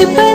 should